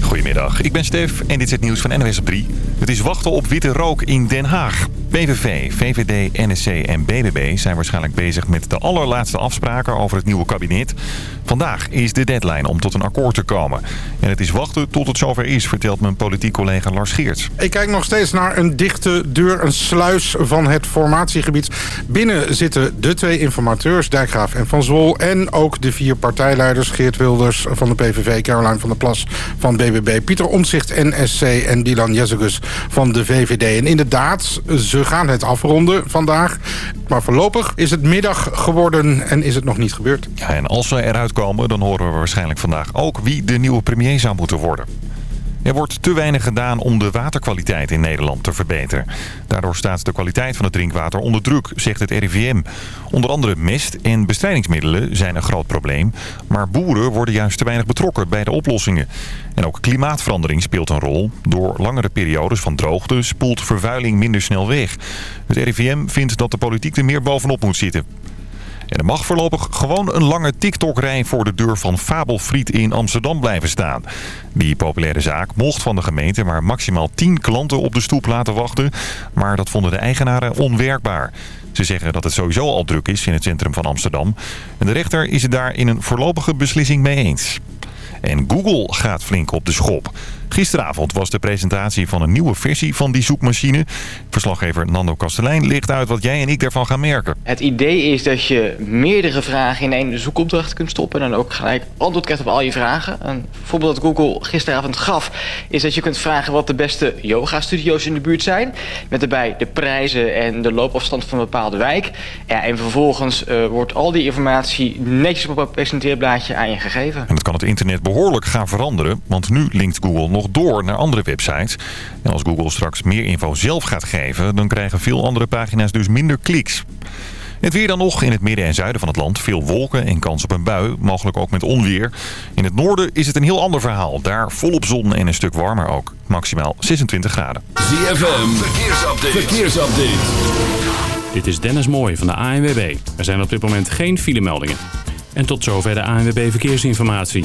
Goedemiddag, ik ben Stef en dit is het nieuws van NWS op 3. Het is wachten op witte rook in Den Haag. PVV, VVD, NSC en BBB zijn waarschijnlijk bezig met de allerlaatste afspraken over het nieuwe kabinet. Vandaag is de deadline om tot een akkoord te komen. En het is wachten tot het zover is, vertelt mijn politiek collega Lars Geerts. Ik kijk nog steeds naar een dichte deur, een sluis van het formatiegebied. Binnen zitten de twee informateurs, Dijkgraaf en Van Zwol... en ook de vier partijleiders, Geert Wilders van de PVV... Caroline van der Plas van BBB, Pieter Omtzigt NSC en Dylan Jezegus van de VVD. En inderdaad, ze gaan het afronden vandaag. Maar voorlopig is het middag geworden en is het nog niet gebeurd. Ja, en als we eruit komen, dan horen we waarschijnlijk vandaag ook wie de nieuwe premier zou moeten worden. Er wordt te weinig gedaan om de waterkwaliteit in Nederland te verbeteren. Daardoor staat de kwaliteit van het drinkwater onder druk, zegt het RIVM. Onder andere mest en bestrijdingsmiddelen zijn een groot probleem. Maar boeren worden juist te weinig betrokken bij de oplossingen. En ook klimaatverandering speelt een rol. Door langere periodes van droogte spoelt vervuiling minder snel weg. Het RIVM vindt dat de politiek er meer bovenop moet zitten. En er mag voorlopig gewoon een lange TikTok-rij voor de deur van Fabelfriet in Amsterdam blijven staan. Die populaire zaak mocht van de gemeente maar maximaal 10 klanten op de stoep laten wachten. Maar dat vonden de eigenaren onwerkbaar. Ze zeggen dat het sowieso al druk is in het centrum van Amsterdam. En de rechter is het daar in een voorlopige beslissing mee eens. En Google gaat flink op de schop. Gisteravond was de presentatie van een nieuwe versie van die zoekmachine. Verslaggever Nando Kastelein ligt uit wat jij en ik daarvan gaan merken. Het idee is dat je meerdere vragen in één zoekopdracht kunt stoppen... en dan ook gelijk antwoord krijgt op al je vragen. Een voorbeeld dat Google gisteravond gaf... is dat je kunt vragen wat de beste yoga-studio's in de buurt zijn... met daarbij de prijzen en de loopafstand van een bepaalde wijk. Ja, en vervolgens uh, wordt al die informatie netjes op een presenteerblaadje aan je gegeven. En dat kan het internet behoorlijk gaan veranderen... want nu linkt Google nog door naar andere websites. En als Google straks meer info zelf gaat geven... dan krijgen veel andere pagina's dus minder kliks. Het weer dan nog. In het midden en zuiden van het land veel wolken en kans op een bui. Mogelijk ook met onweer. In het noorden is het een heel ander verhaal. Daar volop zon en een stuk warmer ook. Maximaal 26 graden. ZFM, verkeersupdate. verkeersupdate. Dit is Dennis Mooij van de ANWB. Er zijn op dit moment geen filemeldingen. En tot zover de ANWB Verkeersinformatie.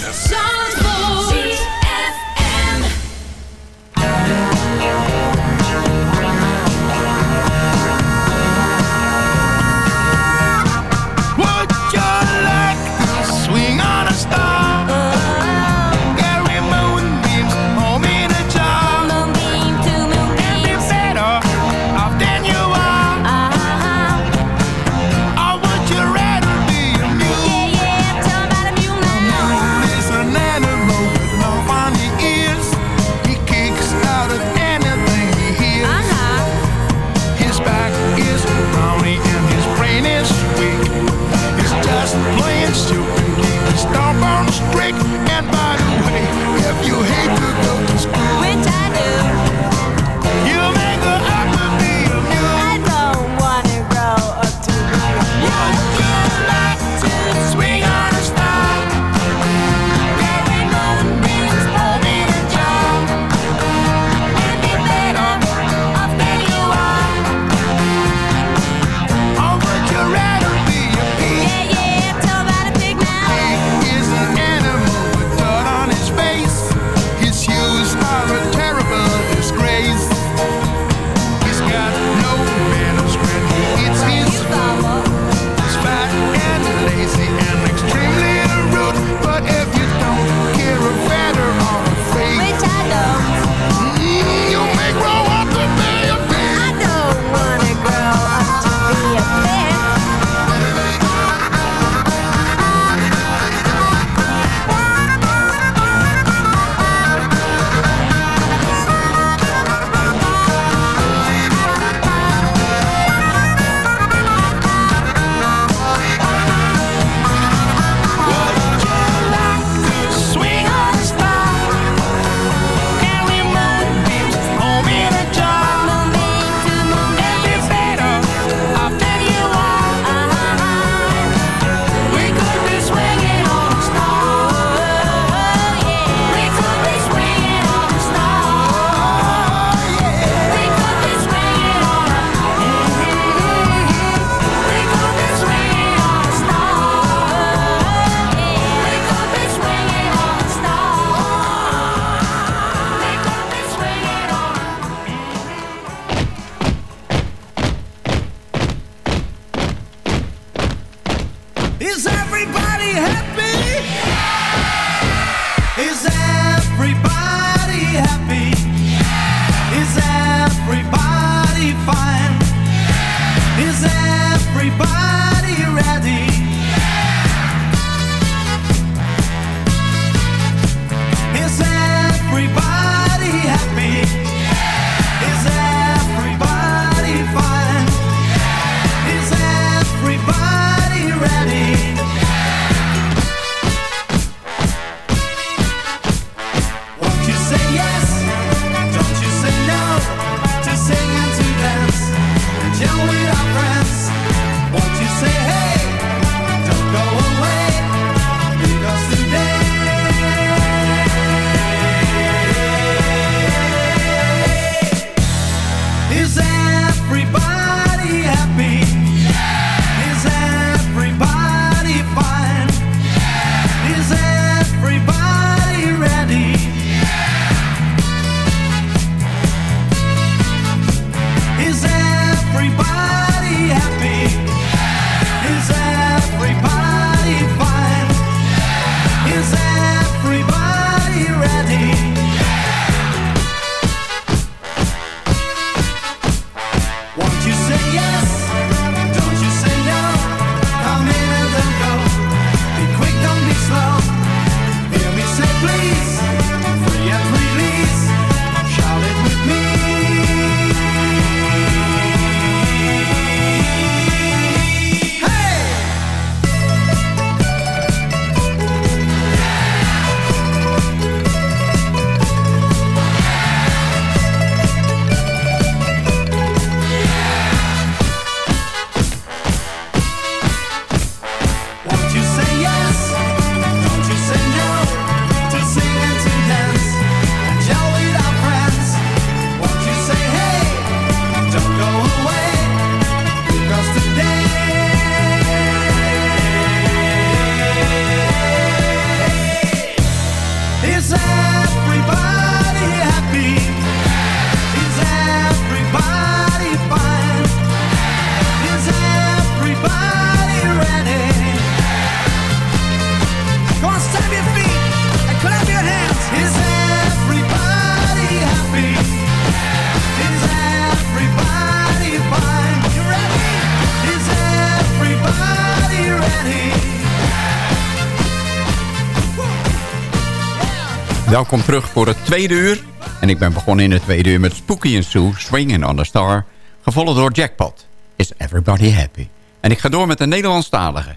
Welkom terug voor het tweede uur. En ik ben begonnen in het tweede uur met Spooky and Sue, Swinging on the Star. Gevolgd door Jackpot, Is Everybody Happy? En ik ga door met de Nederlandstalige.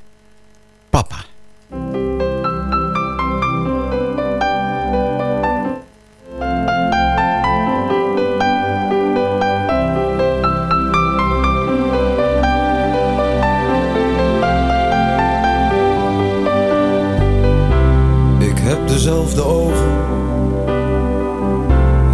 Papa. Ik heb dezelfde ogen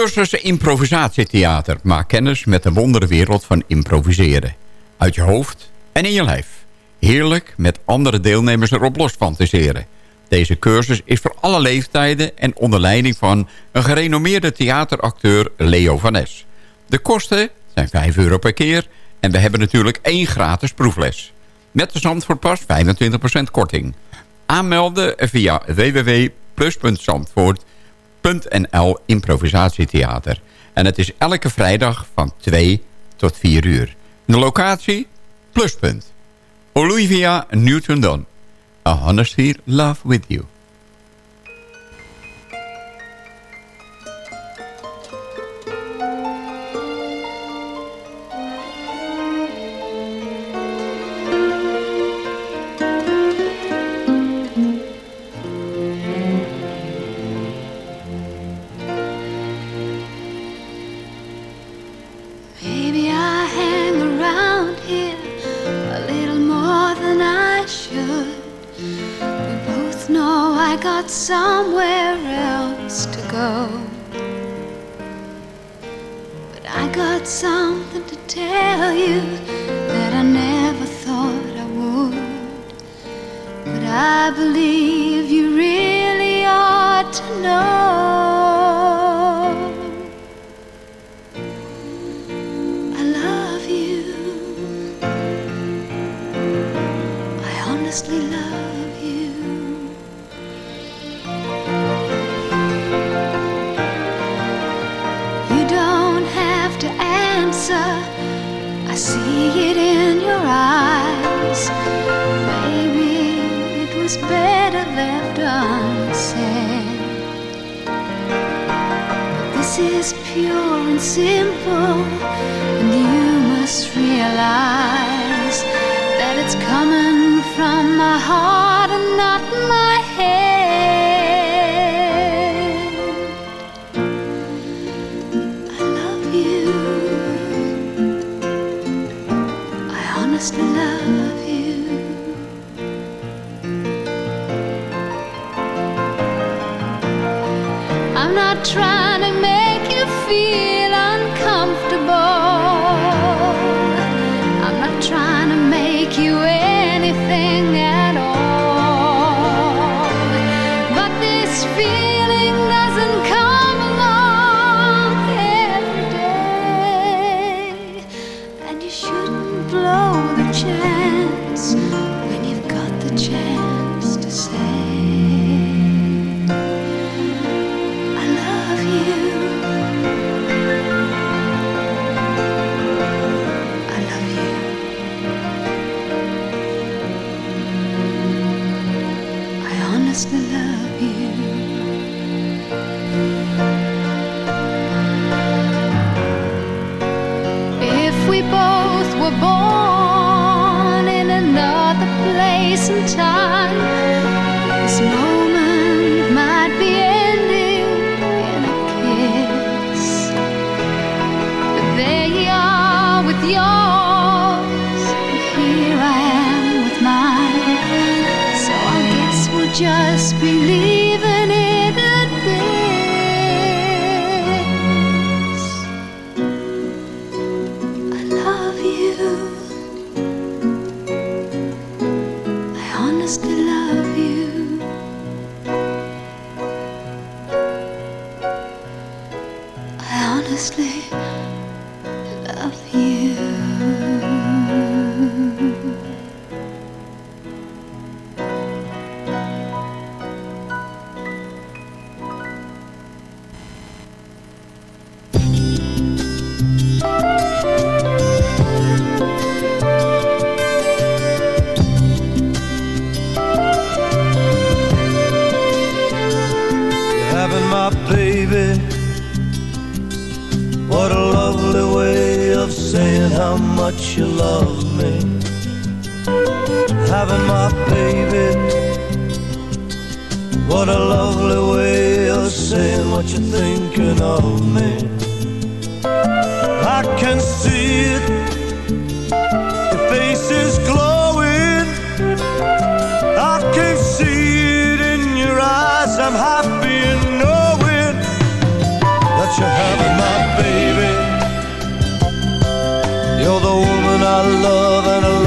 Cursus improvisatietheater. Maak kennis met de wonderwereld van improviseren. Uit je hoofd en in je lijf. Heerlijk met andere deelnemers erop los fantaseren. Deze cursus is voor alle leeftijden en onder leiding van een gerenommeerde theateracteur Leo van Es. De kosten zijn 5 euro per keer en we hebben natuurlijk één gratis proefles. Met de Zandvoortpas 25% korting. Aanmelden via www.plus.zandvoort.nl improvisatietheater. En het is elke vrijdag van 2 tot 4 uur. De locatie? Pluspunt. Olivia Newton-Don. A Honesty Love With You. my love you. You love me. Having my baby, what a lovely way of saying what you're thinking of me. I can see it, your face is glowing. I can see it in your eyes. I'm high. love and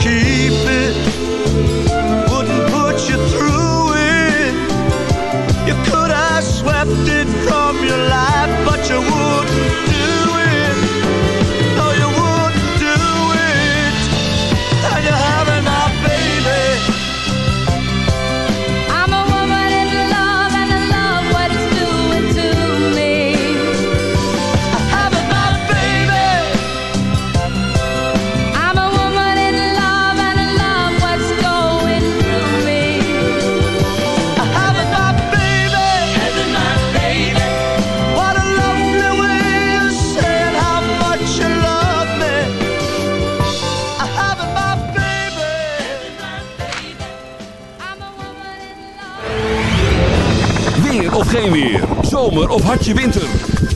keep zomer of had winter?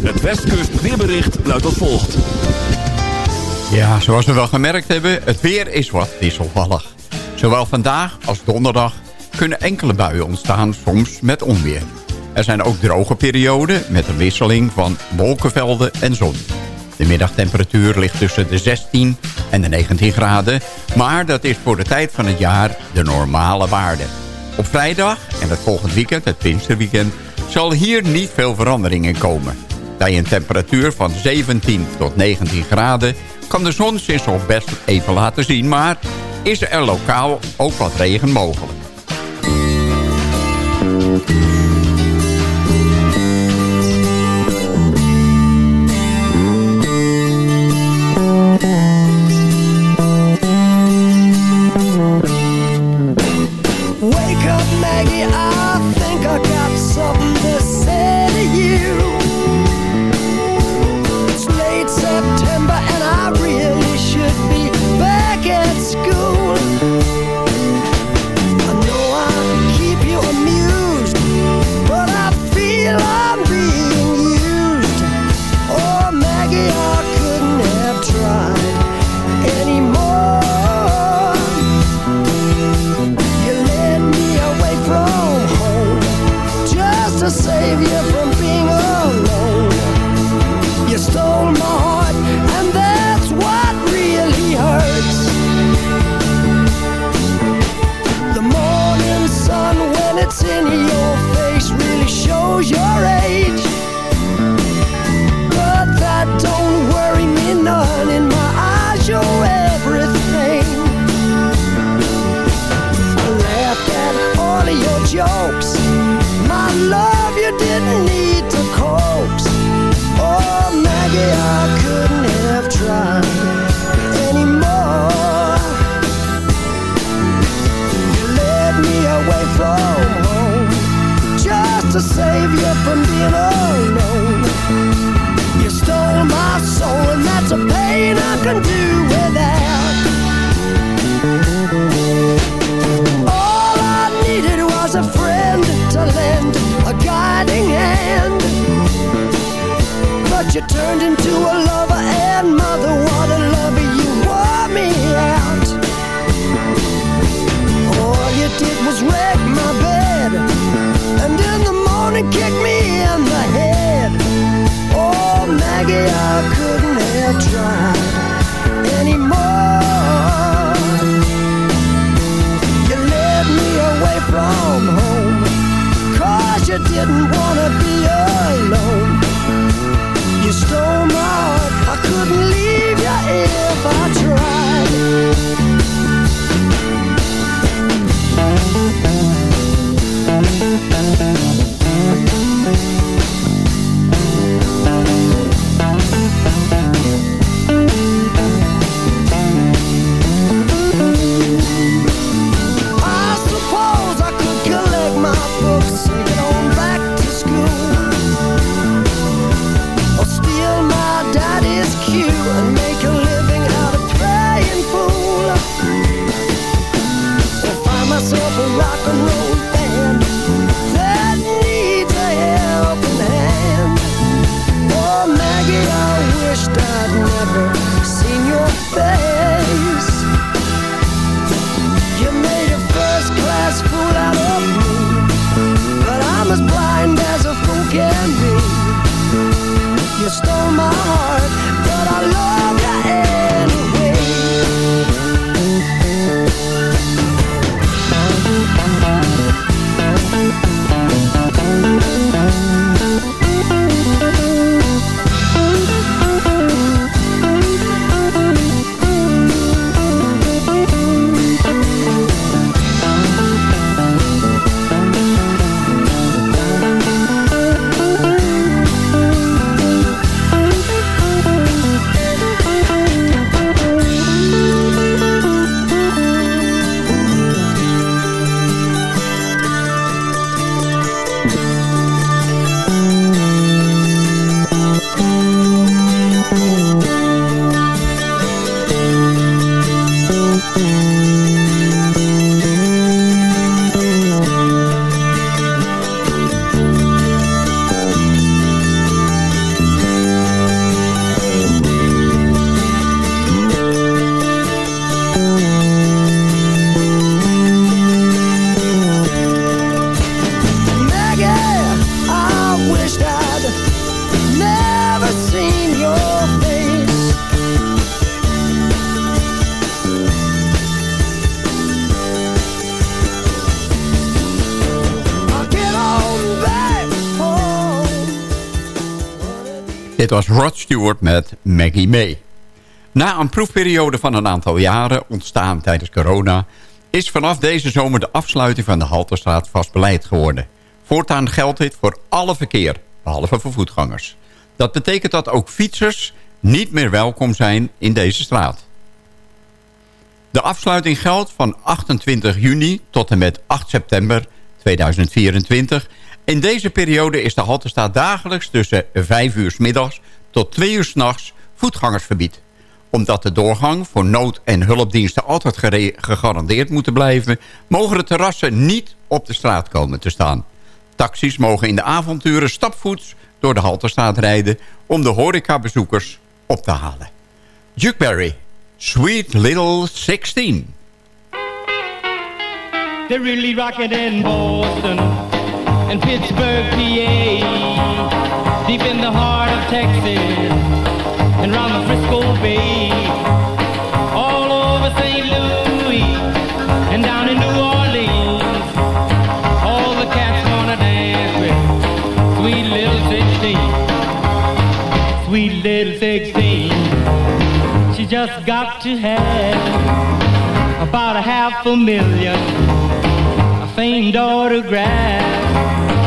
Het Westkust weerbericht luidt als volgt. Ja, zoals we wel gemerkt hebben, het weer is wat wisselvallig. Zowel vandaag als donderdag kunnen enkele buien ontstaan, soms met onweer. Er zijn ook droge perioden met een wisseling van wolkenvelden en zon. De middagtemperatuur ligt tussen de 16 en de 19 graden... maar dat is voor de tijd van het jaar de normale waarde. Op vrijdag en het volgend weekend, het Pinksterweekend zal hier niet veel veranderingen komen. Bij een temperatuur van 17 tot 19 graden kan de zon zich nog best even laten zien... maar is er lokaal ook wat regen mogelijk. Met Maggie May. Na een proefperiode van een aantal jaren, ontstaan tijdens corona... is vanaf deze zomer de afsluiting van de Halterstraat vast beleid geworden. Voortaan geldt dit voor alle verkeer, behalve voor voetgangers. Dat betekent dat ook fietsers niet meer welkom zijn in deze straat. De afsluiting geldt van 28 juni tot en met 8 september 2024. In deze periode is de Halterstraat dagelijks tussen 5 uur 's middags tot 2 uur 's nachts voetgangersverbied. Omdat de doorgang voor nood- en hulpdiensten altijd gegarandeerd moeten blijven... mogen de terrassen niet op de straat komen te staan. Taxis mogen in de avonturen stapvoets door de Halterstraat rijden... om de horecabezoekers op te halen. Duke Berry, Sweet Little 16. They're really in Boston and Pittsburgh, PA, deep in the heart of Texas and round the Frisco Bay, all over St. Louis and down in New Orleans. All the cats wanna dance with sweet little 16, sweet little 16. She just got to have about a half a million a famed autograph.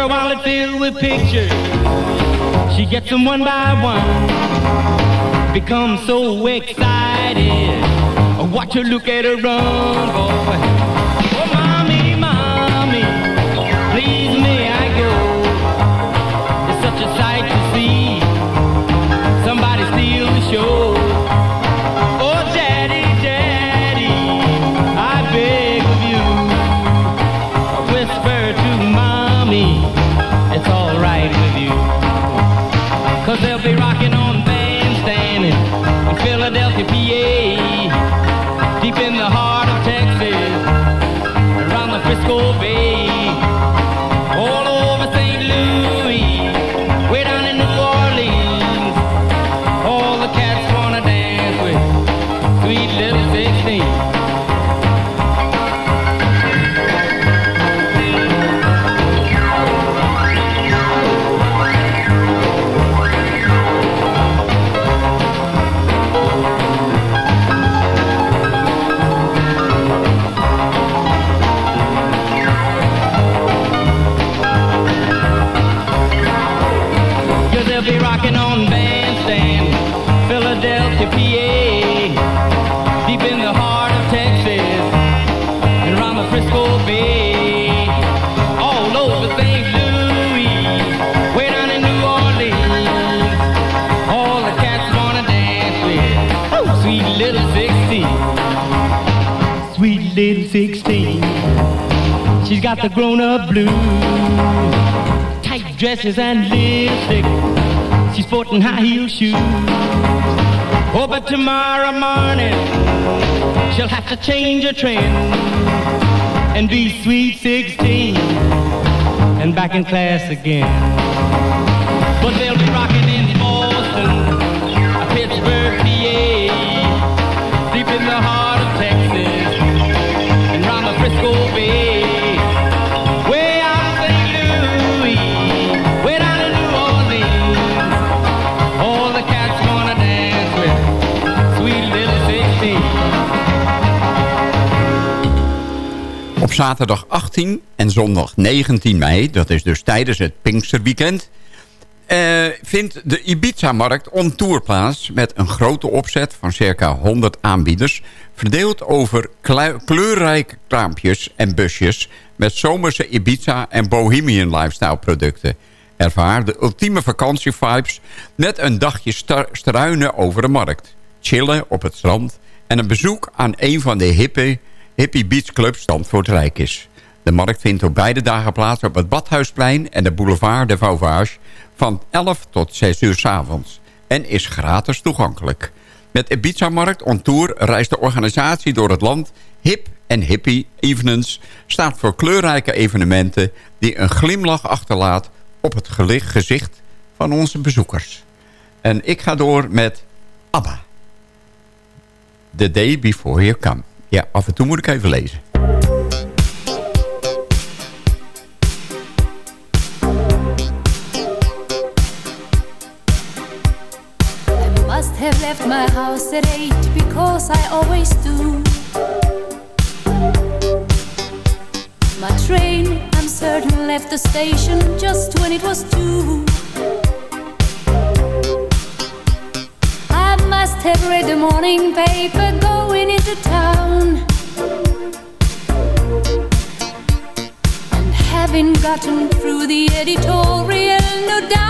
Her wallet filled with pictures. She gets them one by one. Becomes so excited. Watch her look at her run, boy. Little 16. She's got the grown-up blues tight dresses and lipstick. She's sporting high heel shoes. Oh, but tomorrow morning she'll have to change her trend and be sweet 16 and back in class again. But they'll be rocking in zaterdag 18 en zondag 19 mei, dat is dus tijdens het Pinksterweekend... eh, vindt de Ibiza-markt on tour plaats... met een grote opzet van circa 100 aanbieders... verdeeld over kleu- kleurrijke kraampjes en busjes... met zomerse Ibiza- en Bohemian lifestyle producten. Ervaar de ultieme vakantievibes met een dagje struinen over de markt. Chillen op het strand en een bezoek aan een van de hippe, hippie beachclubs Zandvoort Rijk is. De markt vindt op beide dagen plaats op het Badhuisplein en de boulevard de Vauvage van 11 tot 6 uur 's avonds en is gratis toegankelijk. Met Ibiza-markt on tour reist de organisatie door het land. Hip en Hippie Evenings staat voor kleurrijke evenementen... die een glimlach achterlaat op het gezicht van onze bezoekers. En ik ga door met ABBA. The Day Before You Come. Ja, af en toe moet ik even lezen. I must have left my house at eight because I always do. My train, I'm certain, left the station just when it was due. I must have read the morning paper. Having gotten through the editorial, no doubt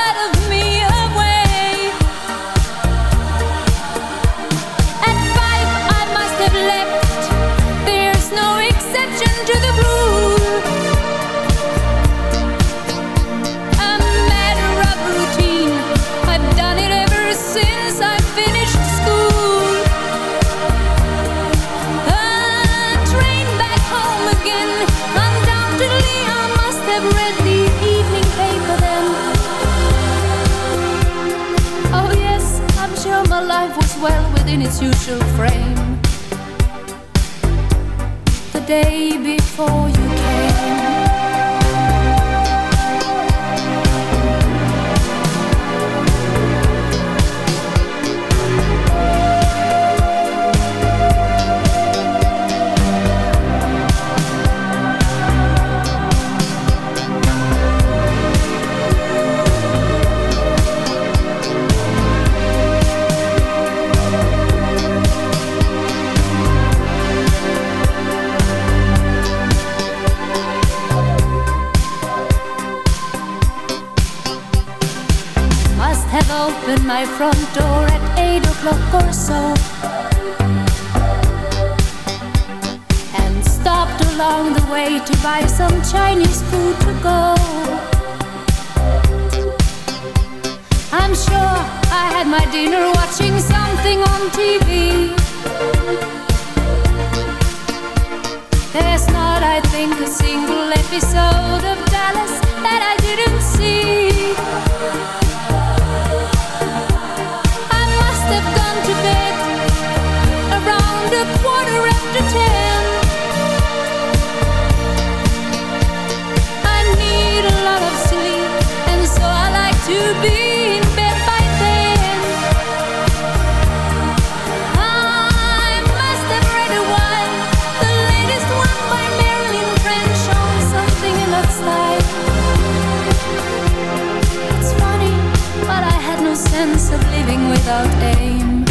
its usual frame. The day before you front door at eight o'clock or so. And stopped along the way to buy some Chinese food to go. I'm sure I had my dinner watching something on TV. There's not, I think, a single episode of Dallas that I didn't see. Without aim.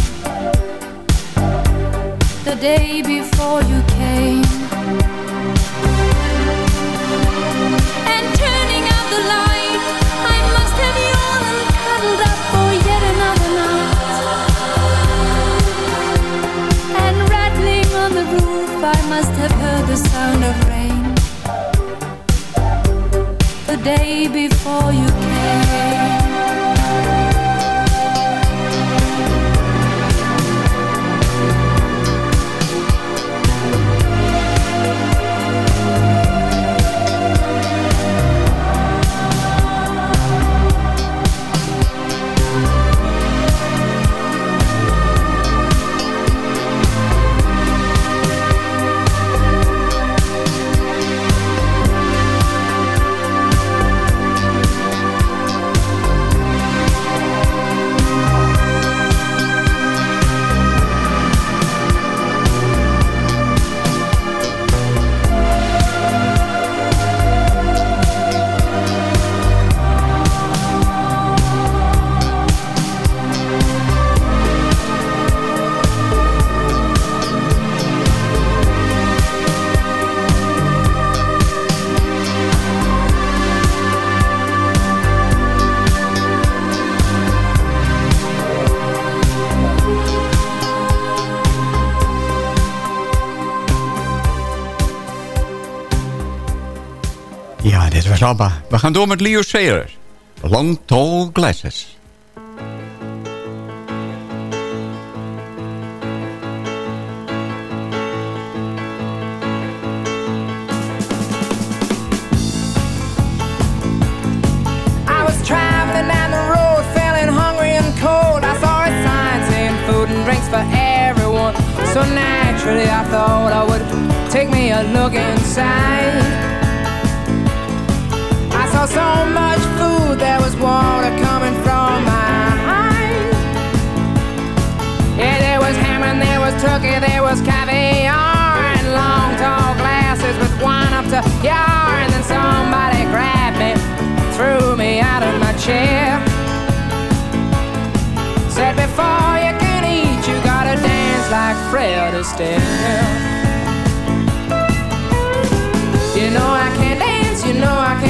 The day before you came. And turning out the light, I must have yawned and cuddled up for yet another night. And rattling on the roof, I must have heard the sound of rain. The day before you came. Was. We gaan door met Leo Sayer. Long Tall Glasses. Wine up to yar. And then somebody grabbed me, threw me out of my chair. Said before you can eat, you gotta dance like Fred Astaire. You know I can't dance, you know I can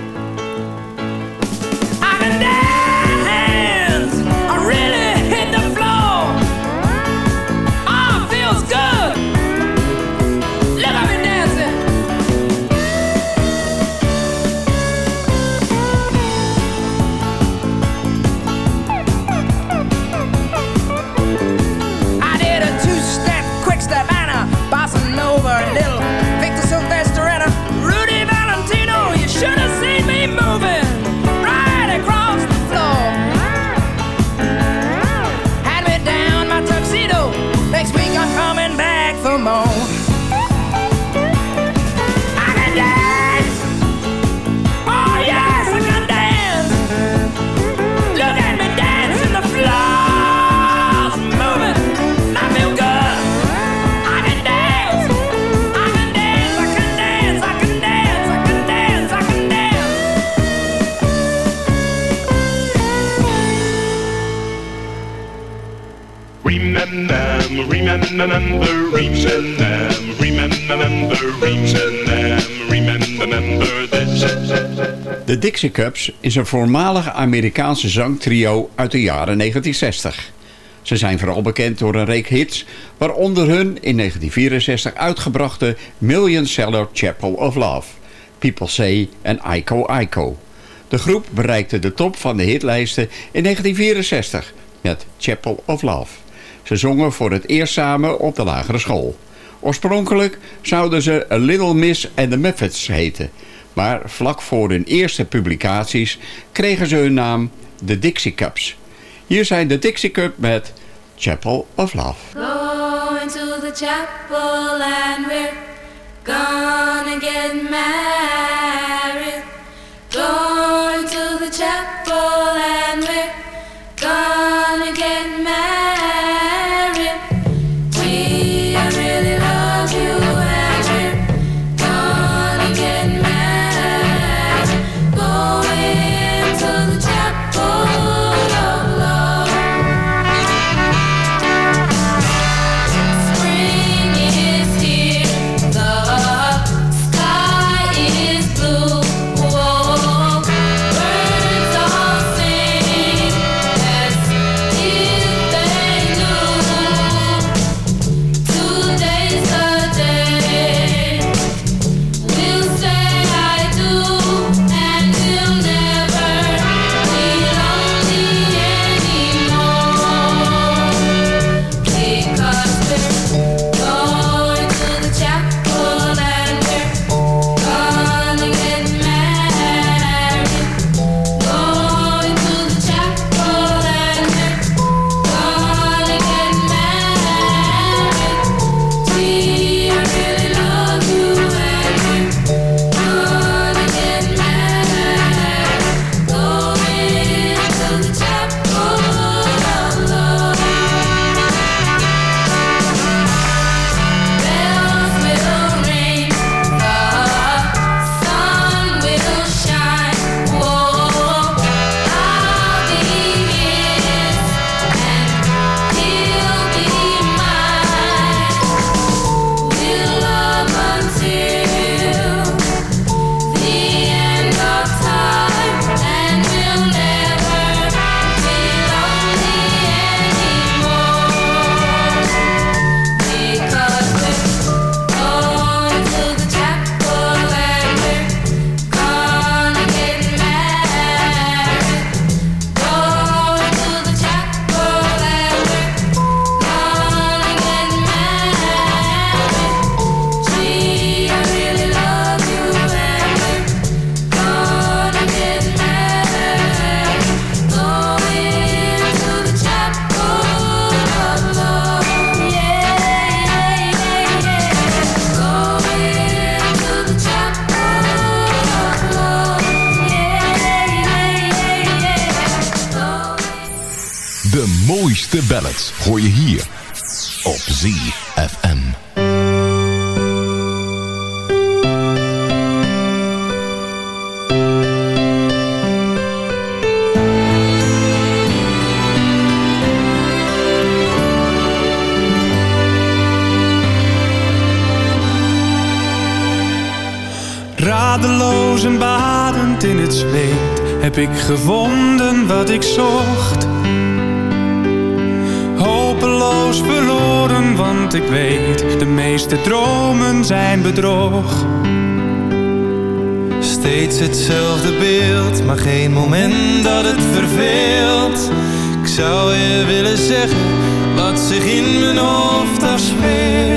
Remember, remember, remember, remember, remember this. De Dixie Cups is een voormalige Amerikaanse zangtrio uit de jaren 1960. Ze zijn vooral bekend door een reek hits, waaronder hun in 1964 uitgebrachte Million Seller Chapel of Love, People Say en Ico Ico. De groep bereikte de top van de hitlijsten in 1964 met Chapel of Love. Ze zongen voor het eerst samen op de lagere school. Oorspronkelijk zouden ze A Little Miss and the Muffets heten. Maar vlak voor hun eerste publicaties kregen ze hun naam de Dixie Cups. Hier zijn de Dixie Cup met Chapel of Love. Going to the chapel and we're gonna get married. Going to the chapel and we're Steeds hetzelfde beeld, maar geen moment dat het verveelt. Ik zou je willen zeggen wat zich in mijn hoofd afspeelt.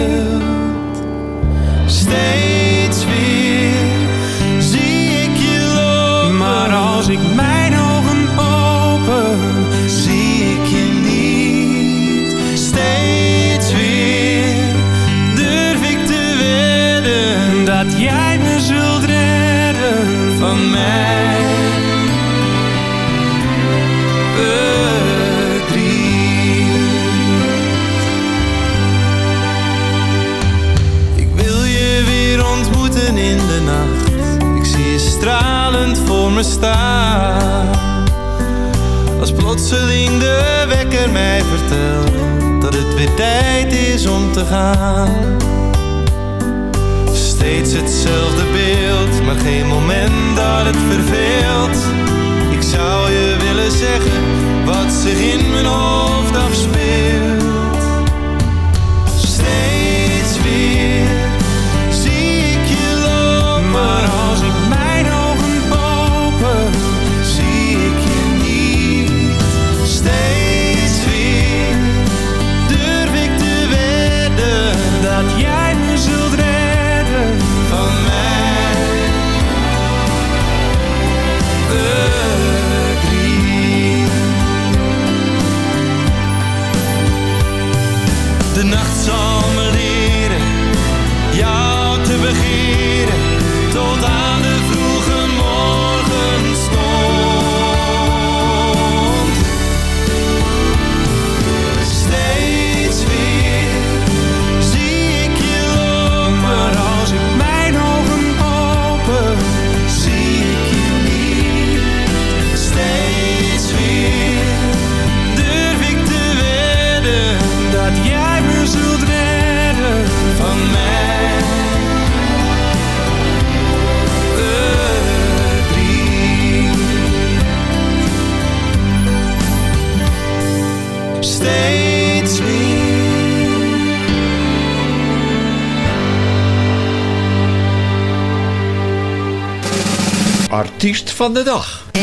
Artiest van de dag. Er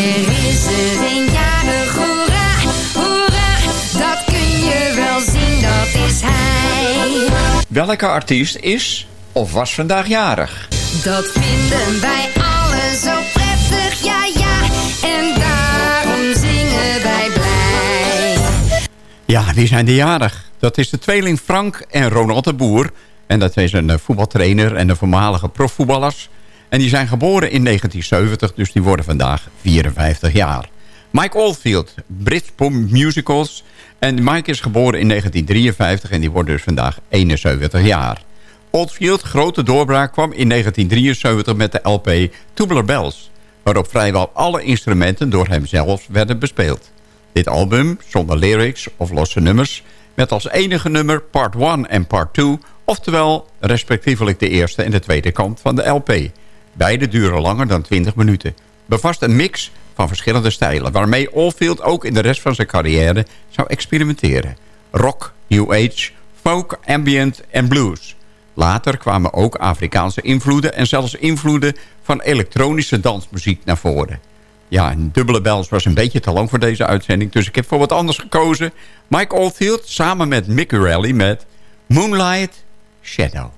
is er een jarig, hoera, hoera, dat kun je wel zien, dat is hij. Welke artiest is of was vandaag jarig? Dat vinden wij allen zo prettig, ja ja, en daarom zingen wij blij. Ja, wie zijn de jarig? Dat is de tweeling Frank en Ronald de Boer. En dat is een eh, voetbaltrainer en een voormalige profvoetballers. En die zijn geboren in 1970, dus die worden vandaag 54 jaar. Mike Oldfield, Britpop Musicals. En Mike is geboren in 1953 en die wordt dus vandaag 71 jaar. Oldfield, grote doorbraak, kwam in 1973 met de LP Tubular Bells... waarop vrijwel alle instrumenten door hemzelf werden bespeeld. Dit album, zonder lyrics of losse nummers... met als enige nummer Part 1 en Part 2... oftewel respectievelijk de eerste en de tweede kant van de LP. Beide duren langer dan 20 minuten. Bevast een mix van verschillende stijlen... waarmee Oldfield ook in de rest van zijn carrière zou experimenteren. Rock, New Age, folk, ambient en blues... Later kwamen ook Afrikaanse invloeden en zelfs invloeden van elektronische dansmuziek naar voren. Ja, een dubbele bels was een beetje te lang voor deze uitzending, dus ik heb voor wat anders gekozen. Mike Oldfield samen met Mickey Rally met Moonlight Shadow.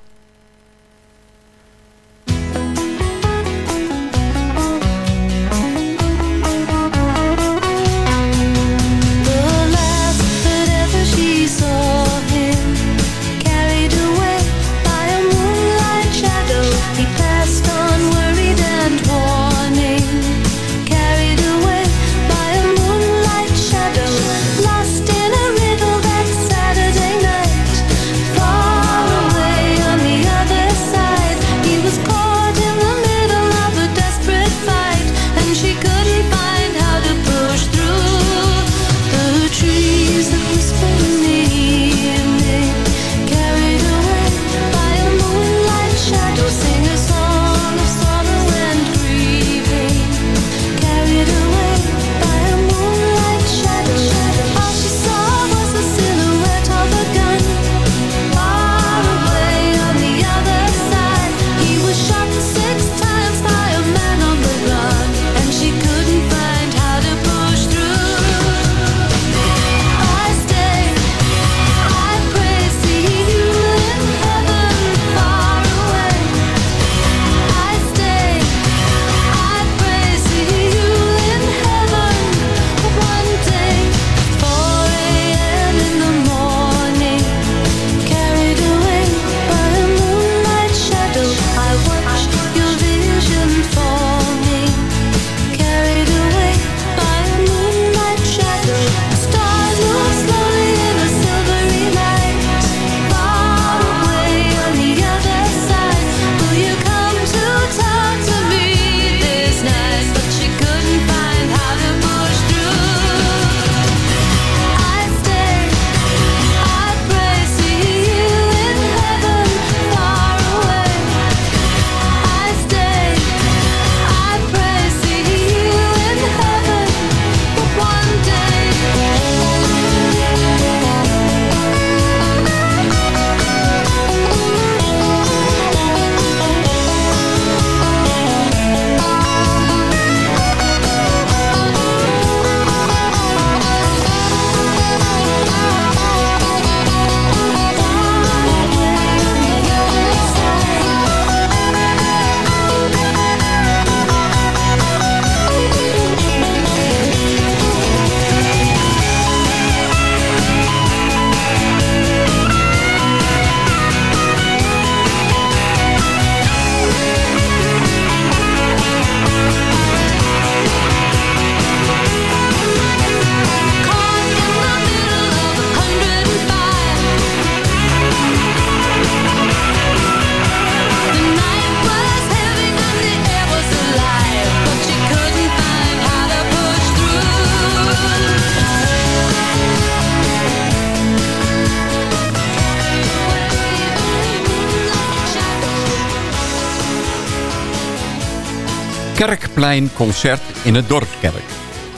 Kerkpleinconcert in het Dorpskerk.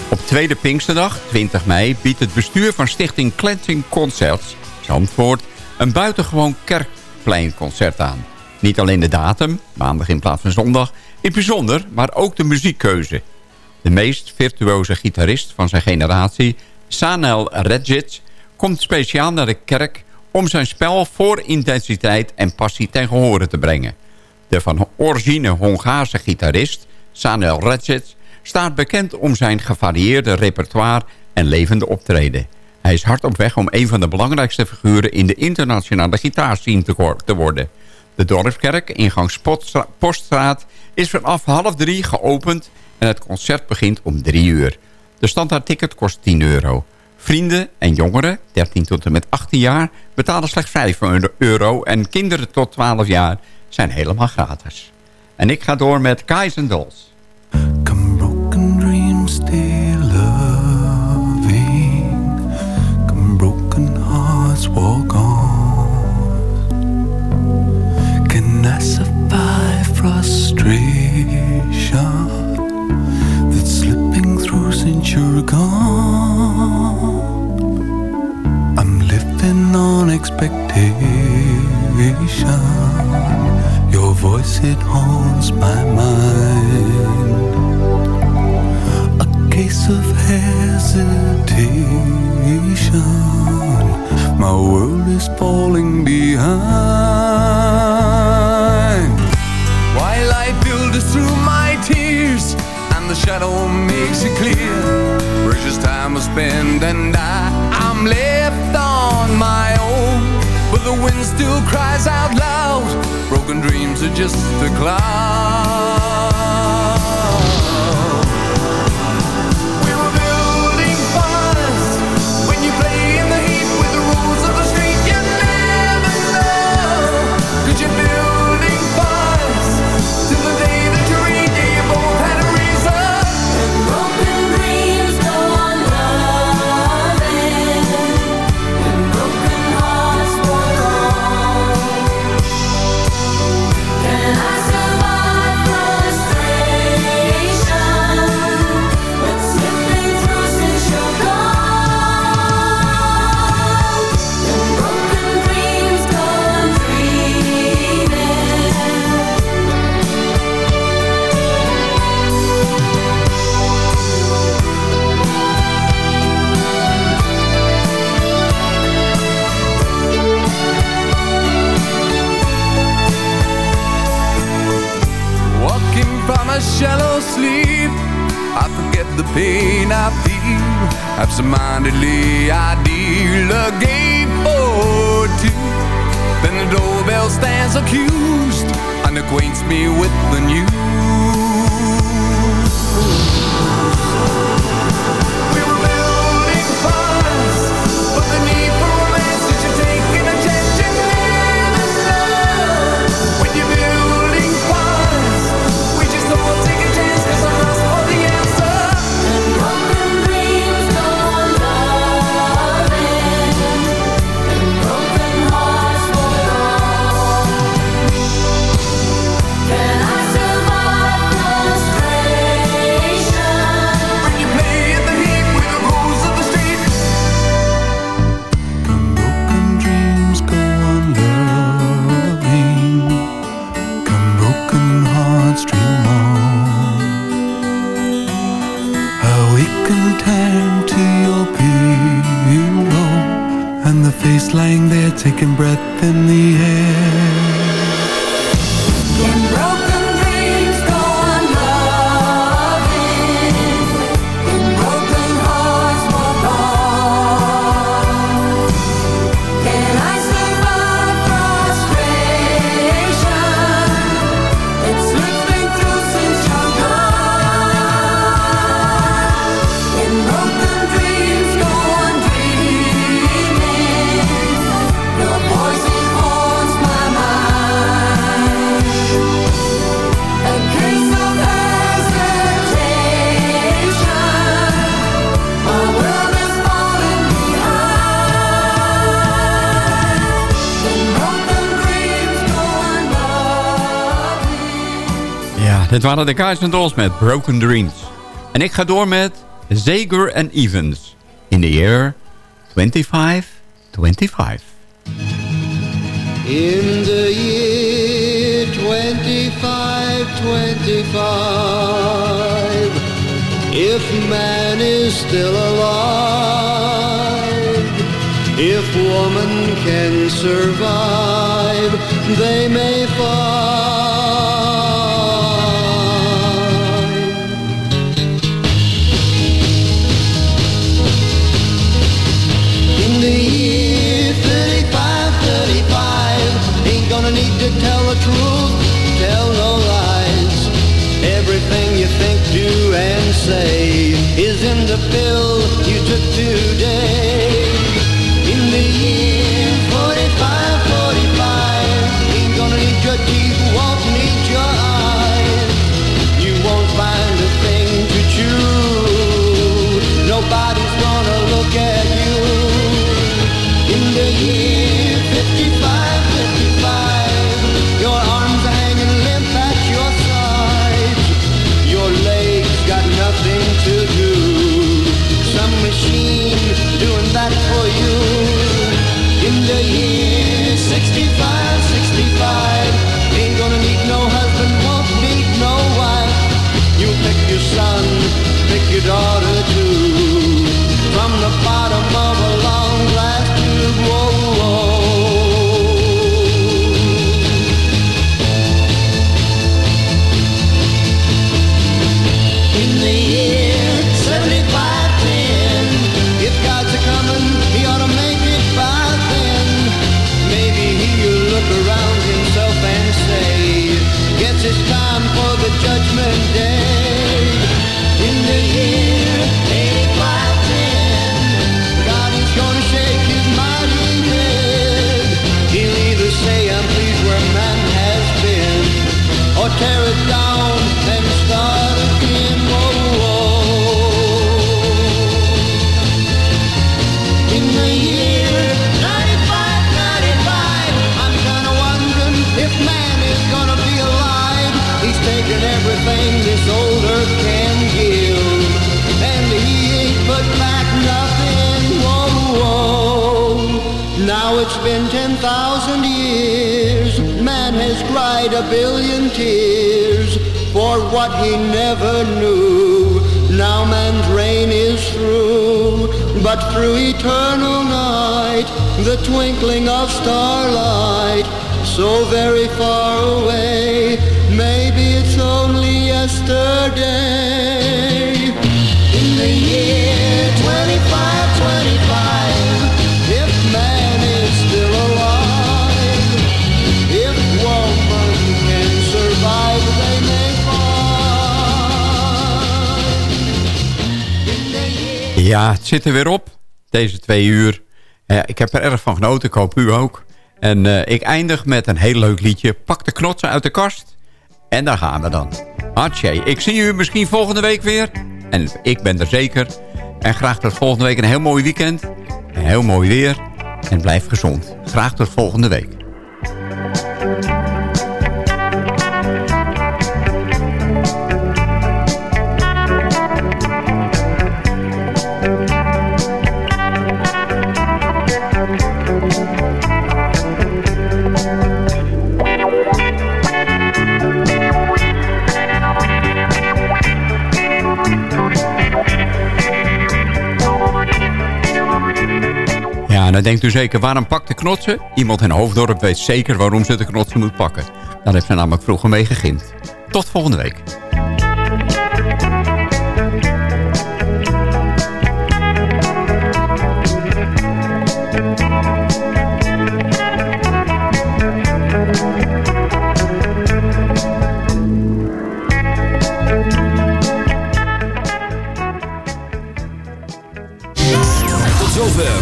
Op tweede Pinksterdag, 20 mei, biedt het bestuur van stichting Cleansing Concerts Zandvoort een buitengewoon kerkpleinconcert aan. Niet alleen de datum, maandag in plaats van zondag, is bijzonder, maar ook de muziekkeuze. De meest virtuoze gitarist van zijn generatie, Sanel Redjic, komt speciaal naar de kerk om zijn spel voor intensiteit en passie ten gehore te brengen. De van origine Hongaarse gitarist, Sanel Redjic, staat bekend om zijn gevarieerde repertoire en levende optreden. Hij is hard op weg om een van de belangrijkste figuren in de internationale gitaarscene te worden. De Dorpskerk, ingang Poststraat, is vanaf half drie geopend en het concert begint om drie uur. De standaardticket kost 10 euro. Vrienden en jongeren, 13 tot en met 18 jaar, betalen slechts 5 euro... en kinderen tot 12 jaar zijn helemaal gratis. En ik ga door met Guys and Dolls. dreams still loving. Come broken hearts walk on. Can I survive frustration that's slipping through since you're gone? I'm living on expectation. Voice it haunts my mind a case of hesitation. My world is falling behind. While I filters through my tears, and the shadow makes it clear. Precious time I spend, and I, I'm left on my. But the wind still cries out loud. Broken dreams are just a cloud. Dit waren de and Dolls met Broken Dreams. En ik ga door met Zager and Evans. In the year 2525. In the year 2525, if man is still alive, if woman can survive, they may find. To tell the truth, tell no lies. Everything you think, do, and say is in the pill you took today. Yesterday. In the year 2525, if man is still alive, if woman can survive, they may Ja, het zit er weer op. Deze twee uur. Ik heb er erg van genoten. Ik hoop u ook. En eh, ik eindig met een heel leuk liedje. Pak de knotsen uit de kast. En daar gaan we dan. Hartje, ik zie u misschien volgende week weer. En ik ben er zeker. En graag tot volgende week een heel mooi weekend. Een heel mooi weer. En blijf gezond. Graag tot volgende week. Dan denkt u zeker, waarom pakt de knotsen? Iemand in Hoofddorp weet zeker waarom ze de knotsen moet pakken. Dat heeft ze namelijk vroeger mee gegimd. Tot volgende week.